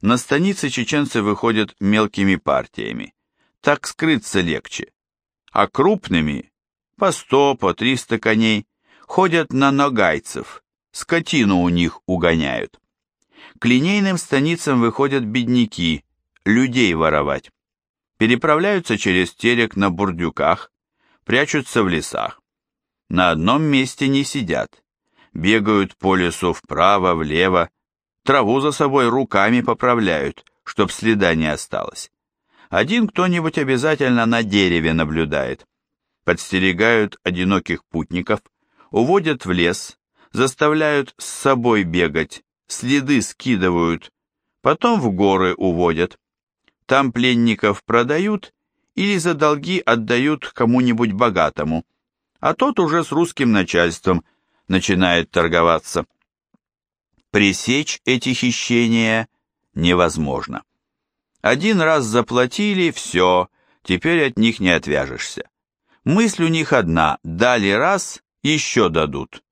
На станицы чеченцы выходят мелкими партиями. Так скрыться легче. А крупными, по сто, по триста коней, ходят на ногайцев, скотину у них угоняют. К линейным станицам выходят бедняки, людей воровать. Переправляются через терек на бурдюках, прячутся в лесах. На одном месте не сидят. Бегают по лесу вправо, влево, траву за собой руками поправляют, чтоб следа не осталось. Один кто-нибудь обязательно на дереве наблюдает. Подстерегают одиноких путников, уводят в лес, заставляют с собой бегать, следы скидывают, потом в горы уводят. Там пленников продают или за долги отдают кому-нибудь богатому, а тот уже с русским начальством начинает торговаться. Пресечь эти хищения невозможно. Один раз заплатили, все, теперь от них не отвяжешься. Мысль у них одна, дали раз, еще дадут.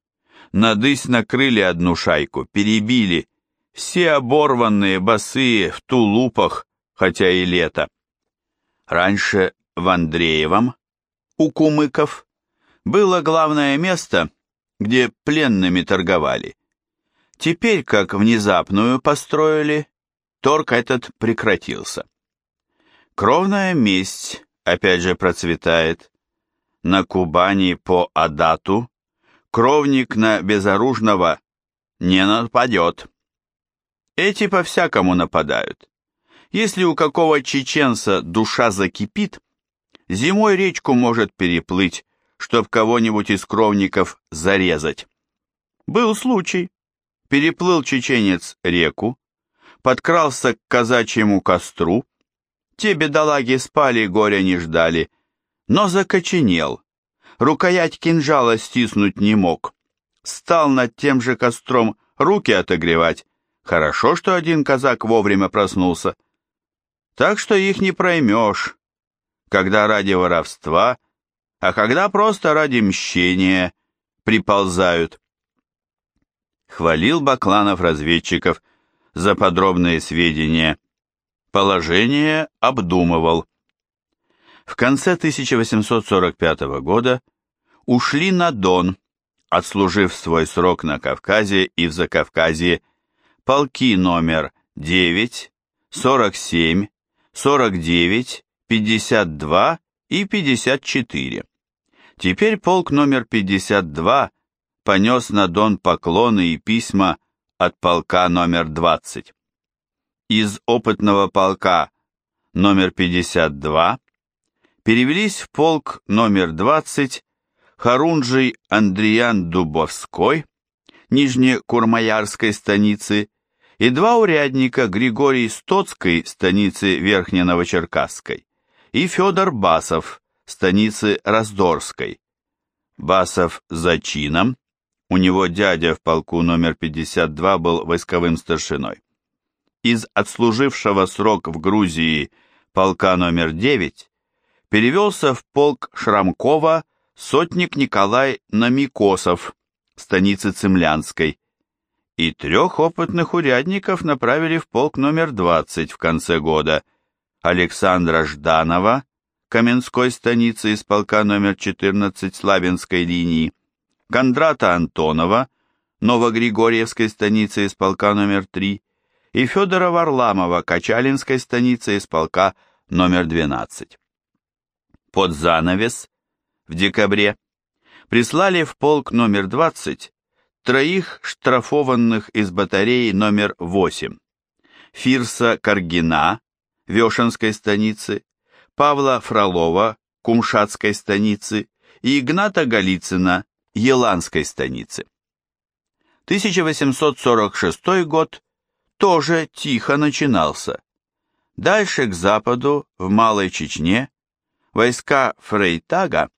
Надысь накрыли одну шайку, перебили, все оборванные, босые, в тулупах, хотя и лето. Раньше в Андреевом, у кумыков, было главное место, где пленными торговали. Теперь, как внезапную построили, торг этот прекратился. Кровная месть опять же процветает. На Кубани по Адату кровник на безоружного не нападет. Эти по-всякому нападают. Если у какого чеченца душа закипит, зимой речку может переплыть, чтоб кого-нибудь из кровников зарезать. Был случай. Переплыл чеченец реку, подкрался к казачьему костру, те бедолаги спали, горя не ждали, но закоченел, рукоять кинжала стиснуть не мог, стал над тем же костром руки отогревать, хорошо, что один казак вовремя проснулся, так что их не проймешь, когда ради воровства, а когда просто ради мщения приползают. Хвалил Бакланов разведчиков за подробные сведения. Положение обдумывал. В конце 1845 года ушли на Дон, отслужив свой срок на Кавказе и в Закавказье, полки номер 9, 47, 49, 52 и 54. Теперь полк номер 52 понес на Дон поклоны и письма от полка номер 20. Из опытного полка номер 52 перевелись в полк номер 20 Харунжий Андриан Дубовской, Нижнекурмаярской станицы и два урядника Григорий Стоцкой, станицы Верхне-Новочеркасской, и Федор Басов, станицы Раздорской. Басов за чином, у него дядя в полку номер 52 был войсковым старшиной. Из отслужившего срок в Грузии полка номер 9 перевелся в полк Шрамкова сотник Николай Намикосов, станицы Цемлянской, и трех опытных урядников направили в полк номер 20 в конце года Александра Жданова, Каменской станицы из полка номер 14 Славянской линии, Кондрата Антонова, Новогригорьевской станицы из полка номер 3 и Федора Варламова, Качалинской станицы из полка номер 12. Под занавес в декабре прислали в полк номер 20 троих штрафованных из батареи номер 8, Фирса Каргина, Вешенской станицы, Павла Фролова, Кумшатской станицы и Игната Голицына, Еланской станицы. 1846 год тоже тихо начинался. Дальше к западу, в Малой Чечне, войска Фрейтага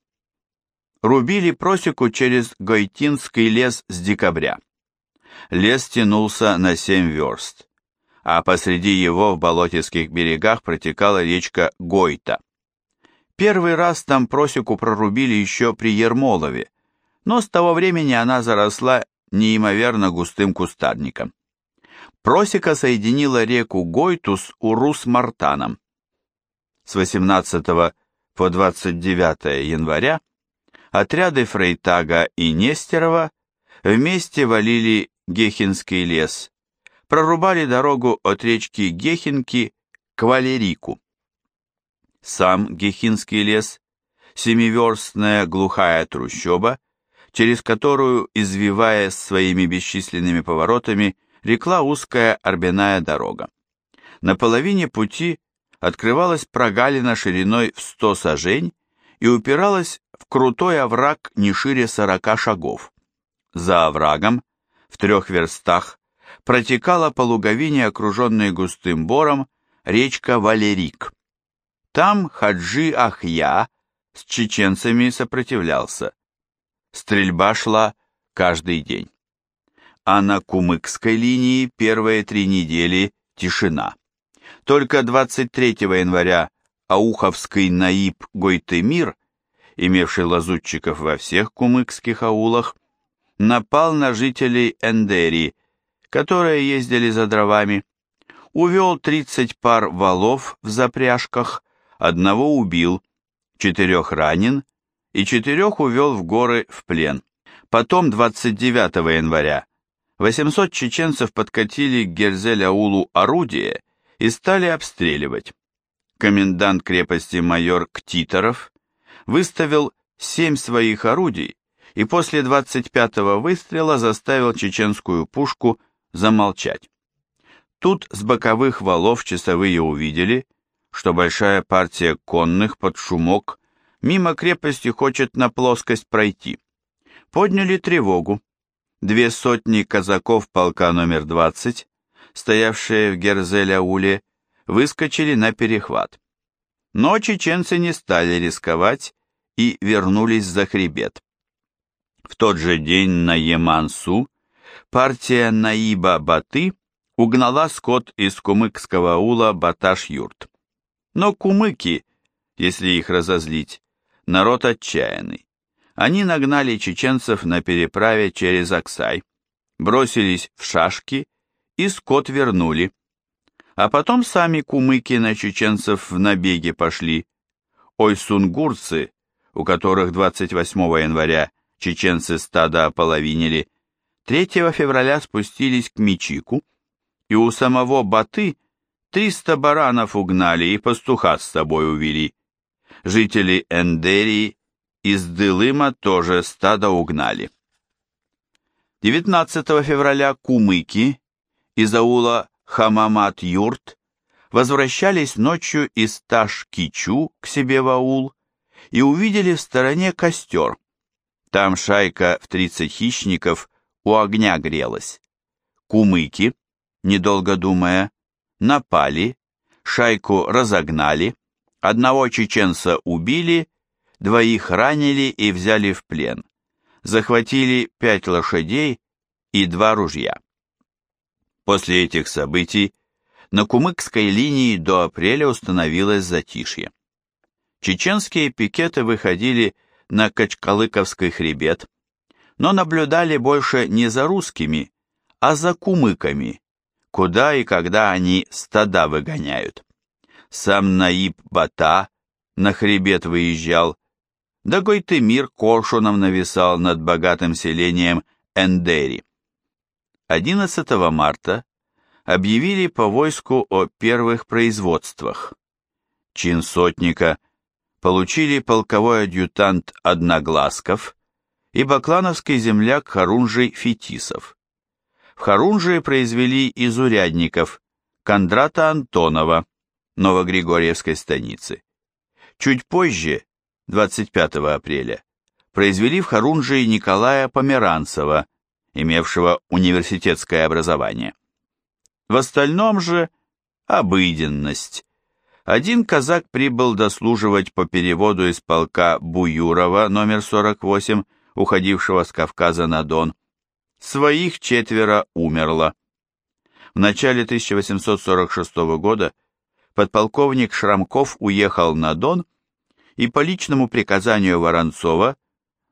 рубили просеку через Гойтинский лес с декабря. Лес тянулся на семь верст, а посреди его в болотистских берегах протекала речка Гойта. Первый раз там просеку прорубили еще при Ермолове, но с того времени она заросла неимоверно густым кустарником. просека соединила реку Гойtu с Урус-Мартаном. С 18 по 29 января отряды Фрейтага и Нестерова вместе валили Гехинский лес, прорубали дорогу от речки Гехинки к Валерику. Сам Гехинский лес, семиверстная глухая трущоба, через которую, извиваясь своими бесчисленными поворотами, рекла узкая орбяная дорога. На половине пути открывалась прогалина шириной в сто сажень и упиралась в крутой овраг не шире сорока шагов. За оврагом, в трех верстах, протекала по луговине, окруженной густым бором, речка Валерик. Там Хаджи Ахья с чеченцами сопротивлялся. Стрельба шла каждый день. А на Кумыкской линии первые три недели тишина. Только 23 января Ауховский наиб Гойтемир, имевший лазутчиков во всех кумыкских аулах, напал на жителей Эндери, которые ездили за дровами, увел 30 пар валов в запряжках, одного убил, четырех ранен и четырех увел в горы в плен. Потом 29 января 800 чеченцев подкатили к Герзель-аулу орудие и стали обстреливать. Комендант крепости майор Ктиторов выставил семь своих орудий и после 25-го выстрела заставил чеченскую пушку замолчать. Тут с боковых валов часовые увидели, что большая партия конных под шумок мимо крепости хочет на плоскость пройти. Подняли тревогу. Две сотни казаков полка номер 20, стоявшие в Герзеля-Уле, выскочили на перехват. Но чеченцы не стали рисковать и вернулись за хребет. В тот же день на Емансу партия Наиба Баты угнала скот из кумыкского аула Баташ-Юрт. Но кумыки, если их разозлить, народ отчаянный. Они нагнали чеченцев на переправе через Аксай, бросились в шашки и скот вернули. А потом сами кумыки на чеченцев в набеге пошли. Ой-сунгурцы, у которых 28 января чеченцы стада ополовинили, 3 февраля спустились к Мичику, и у самого Баты 300 баранов угнали и пастуха с собой увели. Жители Эндерии из Дылыма тоже стадо угнали. 19 февраля кумыки из аула Хамамат-Юрт возвращались ночью из Таш-Кичу к себе в аул и увидели в стороне костер, там шайка в тридцать хищников у огня грелась. Кумыки, недолго думая, напали, шайку разогнали, одного чеченца убили, двоих ранили и взяли в плен. Захватили пять лошадей и два ружья. После этих событий на Кумыкской линии до апреля установилось затишье. Чеченские пикеты выходили на Качкалыковский хребет, но наблюдали больше не за русскими, а за кумыками, куда и когда они стада выгоняют. Сам Наиб Бата на хребет выезжал, да Гойтемир коршуном нависал над богатым селением Эндери. 11 марта объявили по войску о первых производствах. Чин сотника получили полковой адъютант Одноглазков и баклановский земляк Харунжий Фетисов. В Харунжии произвели из урядников Кондрата Антонова, Новогригорьевской станицы. Чуть позже, 25 апреля, произвели в Харунжии Николая Померанцева, имевшего университетское образование. В остальном же обыденность, один казак прибыл дослуживать по переводу из полка Буюрова номер 48, уходившего с Кавказа на Дон. Своих четверо умерло. В начале 1846 года подполковник Шрамков уехал на Дон и по личному приказанию Воронцова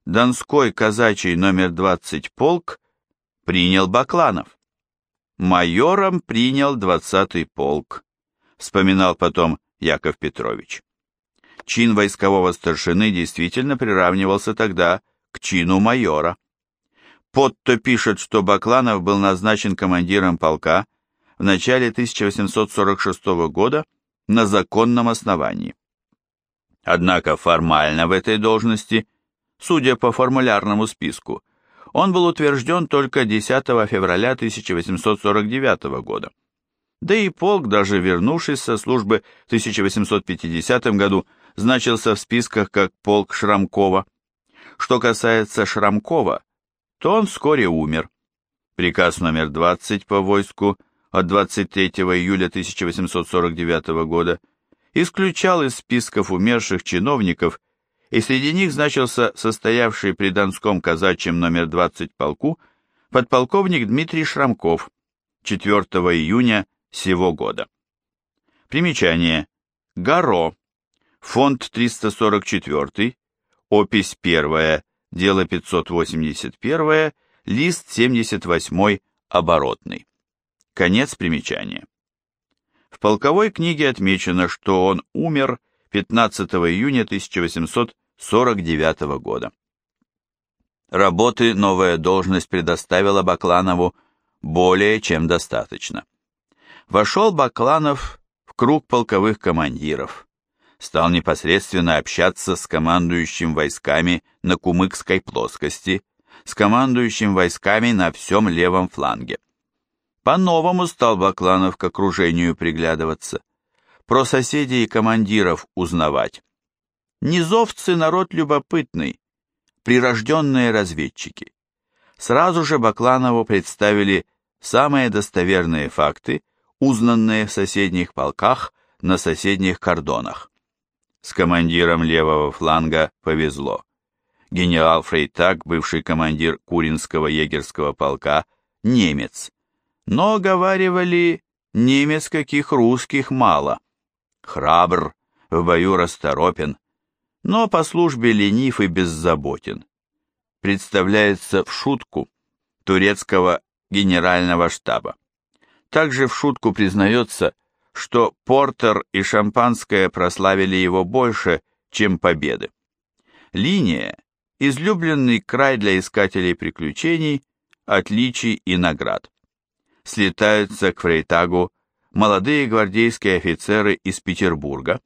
Донской казачий номер 20 полк принял Бакланов. майором принял 20-й полк, вспоминал потом Яков Петрович. Чин войскового старшины действительно приравнивался тогда к чину майора. Потто пишет, что Бакланов был назначен командиром полка в начале 1846 года на законном основании. Однако формально в этой должности, судя по формулярному списку, он был утвержден только 10 февраля 1849 года. Да и полк, даже вернувшись со службы в 1850 году, значился в списках как полк Шрамкова. Что касается Шрамкова, то он вскоре умер. Приказ номер 20 по войску от 23 июля 1849 года исключал из списков умерших чиновников, и среди них значился состоявший при Донском казачьем номер 20 полку подполковник Дмитрий Шрамков 4 июня сего года. Примечание. Гаро. Фонд 344, опись 1, дело 581, лист 78, оборотный. Конец примечания. В полковой книге отмечено, что он умер 15 июня 1849 года. Работы новая должность предоставила Бакланову более чем достаточно. Вошел Бакланов в круг полковых командиров, стал непосредственно общаться с командующим войсками на Кумыкской плоскости, с командующим войсками на всем левом фланге. По-новому стал Бакланов к окружению приглядываться, про соседей и командиров узнавать. Низовцы народ любопытный, прирожденные разведчики. Сразу же Бакланову представили самые достоверные факты, узнанные в соседних полках на соседних кордонах. С командиром левого фланга повезло. Генерал Фрейтаг, бывший командир Куринского егерского полка, немец, но, говаривали, немец каких русских мало. Храбр, в бою расторопен, но по службе ленив и беззаботен. Представляется в шутку турецкого генерального штаба. Также в шутку признается, что портер и шампанское прославили его больше, чем победы. Линия – излюбленный край для искателей приключений, отличий и наград слетаются к Фрейтагу молодые гвардейские офицеры из Петербурга,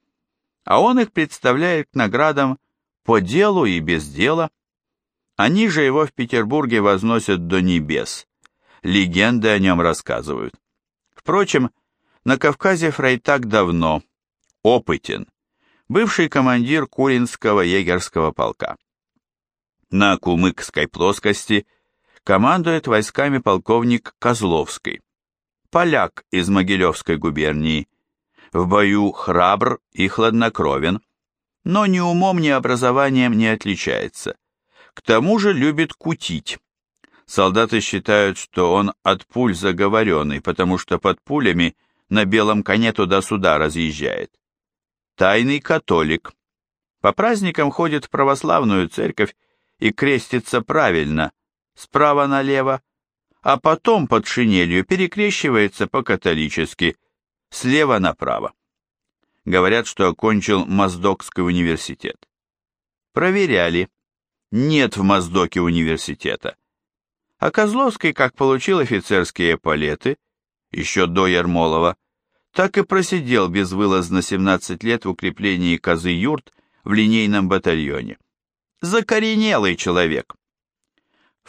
а он их представляет к наградам по делу и без дела. Они же его в Петербурге возносят до небес. Легенды о нем рассказывают. Впрочем, на Кавказе Фрейтаг давно, опытен, бывший командир Куринского егерского полка. На Кумыкской плоскости – командует войсками полковник Козловский, поляк из Могилевской губернии, в бою храбр и хладнокровен, но ни умом, ни образованием не отличается. К тому же любит кутить. Солдаты считают, что он от пуль заговоренный, потому что под пулями на белом коне туда-сюда разъезжает. Тайный католик. По праздникам ходит в православную церковь и крестится правильно, справа налево, а потом под шинелью перекрещивается по-католически, слева направо. Говорят, что окончил Моздокский университет. Проверяли. Нет в Моздоке университета. А Козловский, как получил офицерские палеты, еще до Ермолова, так и просидел безвылазно 17 лет в укреплении Козы-Юрт в линейном батальоне. Закоренелый человек.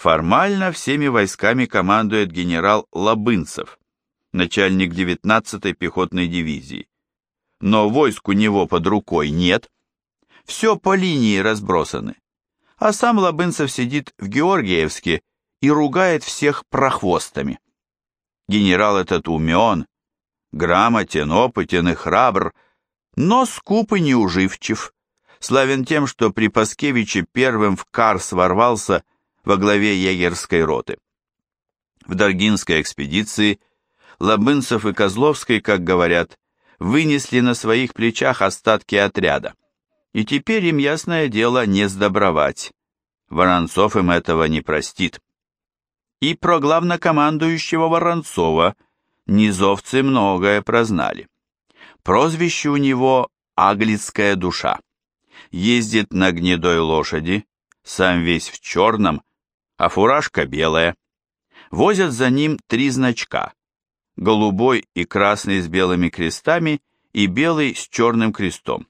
Формально всеми войсками командует генерал Лабынцев, начальник 19-й пехотной дивизии. Но войск у него под рукой нет. Все по линии разбросаны. А сам Лабынцев сидит в Георгиевске и ругает всех прохвостами. Генерал этот умен, грамотен, опытен и храбр, но скуп и неуживчив. Славен тем, что при Паскевиче первым в Карс ворвался во главе егерской роты. В Даргинской экспедиции Лобынцев и Козловский, как говорят, вынесли на своих плечах остатки отряда. И теперь им, ясное дело, не сдобровать. Воронцов им этого не простит. И про главнокомандующего Воронцова низовцы многое прознали. Прозвище у него «Аглицкая душа». Ездит на гнедой лошади, сам весь в черном, а фуражка белая. Возят за ним три значка – голубой и красный с белыми крестами и белый с черным крестом.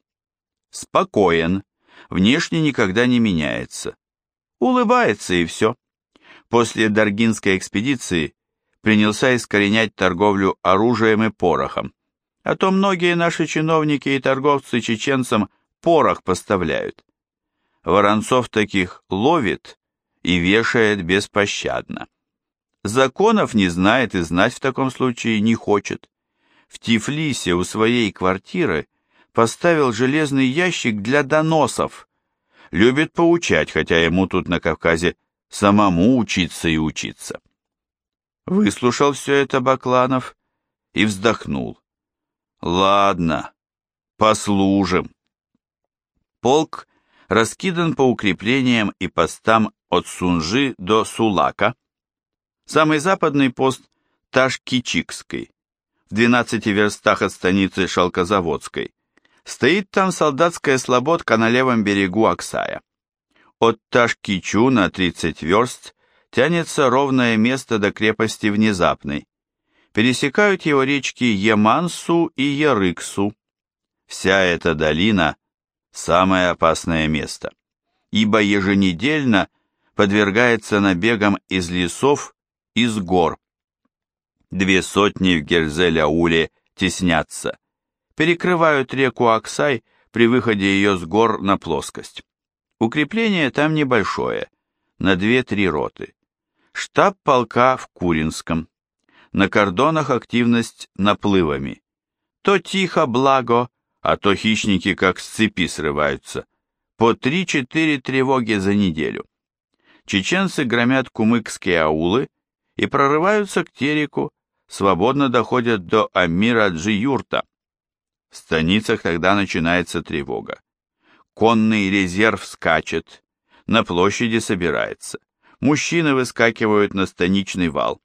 Спокоен, внешне никогда не меняется. Улыбается и все. После Даргинской экспедиции принялся искоренять торговлю оружием и порохом. А то многие наши чиновники и торговцы чеченцам порох поставляют. Воронцов таких ловит и вешает беспощадно. Законов не знает и знать в таком случае не хочет. В Тифлисе у своей квартиры поставил железный ящик для доносов. Любит поучать, хотя ему тут на Кавказе самому учиться и учиться. Выслушал все это Бакланов и вздохнул. Ладно, послужим. Полк раскидан по укреплениям и постам от Сунжи до Сулака. Самый западный пост Ташкичикской, в 12 верстах от станицы Шалкозаводской. Стоит там солдатская слободка на левом берегу Аксая. От Ташкичу на 30 верст тянется ровное место до крепости Внезапной. Пересекают его речки Емансу и Ярыксу. Вся эта долина – самое опасное место, ибо еженедельно подвергается набегам из лесов, из гор. Две сотни в Герзеля-Уле теснятся, перекрывают реку Аксай при выходе ее с гор на плоскость. Укрепление там небольшое, на две-три роты. Штаб полка в Куринском. На кордонах активность наплывами. То тихо, благо, а то хищники как с цепи срываются. По три-четыре тревоги за неделю. Чеченцы громят кумыкские аулы и прорываются к Тереку, свободно доходят до Амира Джиюрта. В станицах тогда начинается тревога. Конный резерв скачет, на площади собирается. Мужчины выскакивают на станичный вал.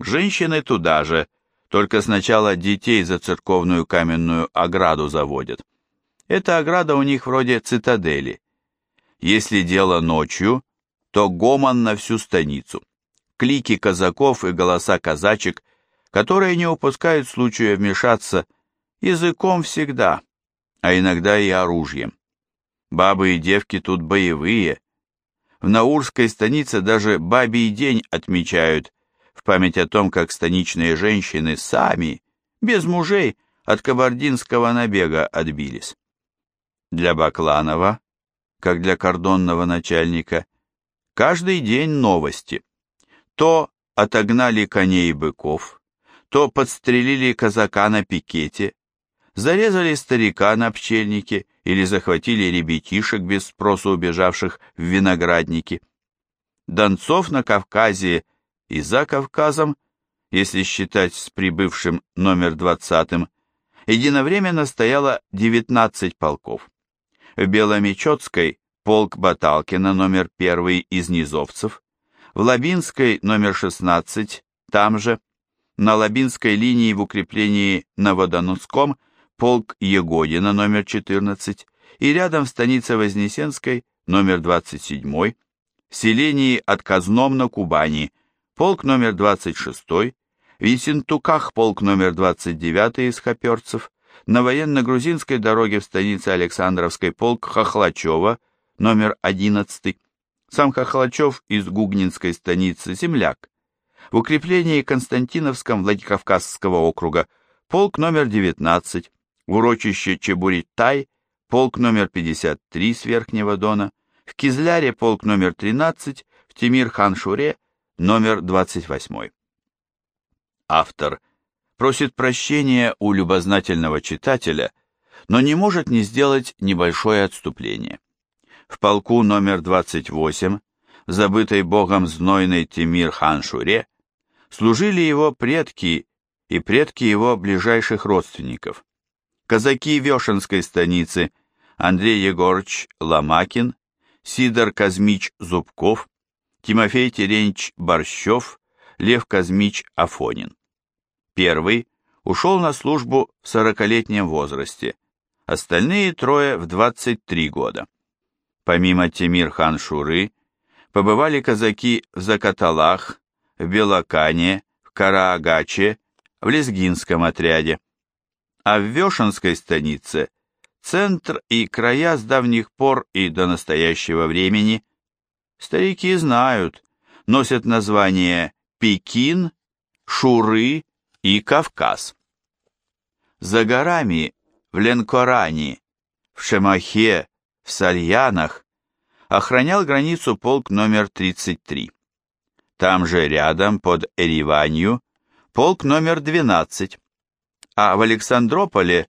Женщины туда же, только сначала детей за церковную каменную ограду заводят. Эта ограда у них вроде цитадели. Если дело ночью, то гомон на всю станицу. Клики казаков и голоса казачек, которые не упускают случая вмешаться языком всегда, а иногда и оружием. Бабы и девки тут боевые, в Наурской станице даже Бабий день отмечают в память о том, как станичные женщины сами, без мужей, от кабардинского набега отбились. Для Бакланова, как для кордонного начальника, каждый день новости. То отогнали коней и быков, то подстрелили казака на пикете, зарезали старика на пчельнике или захватили ребятишек без спроса убежавших в виноградники. Донцов на Кавказе и за Кавказом, если считать с прибывшим номер двадцатым, единовременно стояло 19 полков. В Беломечетской полк Баталкина номер первый из Низовцев, в Лабинской номер 16, там же, на Лабинской линии в укреплении на Водоносском – полк Егодина номер 14 и рядом станица Вознесенской номер 27, в селении Отказном на Кубани полк номер 26, в Ессентуках полк номер 29 из Хоперцев, на военно-грузинской дороге в станице Александровской полк Хохлачева номер 11, сам Хохлачев из Гугнинской станицы земляк, в укреплении Константиновском Владикавказского округа. Полк номер 19, в урочище Чебуритай полк номер 53 с Верхнего Дона, в Кизляре полк номер 13, в Тимир-хан-Шуре номер 28. Автор просит прощения у любознательного читателя, но не может не сделать небольшое отступление. В полку номер 28, забытой богом знойной Тимир-хан-Шуре, служили его предки и предки его ближайших родственников – казаки Вешенской станицы Андрей Егорыч Ломакин, Сидор Казмич Зубков, Тимофей Теренч Борщев, Лев Казмич Афонин. Первый ушел на службу в сорокалетнем возрасте, остальные трое в 23 года. Помимо Темир-хан Шуры, побывали казаки в Закаталах, в Белокане, в Караагаче, в Лезгинском отряде. А в Вешенской станице центр и края с давних пор и до настоящего времени, старики знают, носят название Пекин, Шуры и Кавказ. За горами в Ленкоране, в Шемахе, в Сальянах охранял границу полк номер 33. Там же рядом, под Эриванью, полк номер 12, а в Александрополе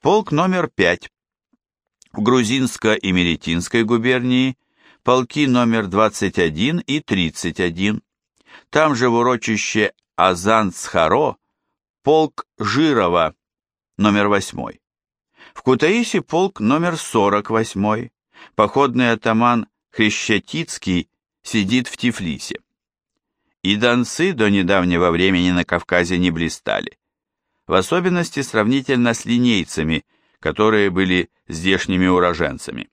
полк номер 5. В Грузинско- и Меретинской губернии полки номер 21 и 31. Там же в урочище Азан-Схаро полк Жирова номер 8. В Кутаиси полк номер 48. Походный атаман Хрещатицкий сидит в Тифлисе. И донцы до недавнего времени на Кавказе не блистали. В особенности сравнительно с линейцами, которые были здешними уроженцами.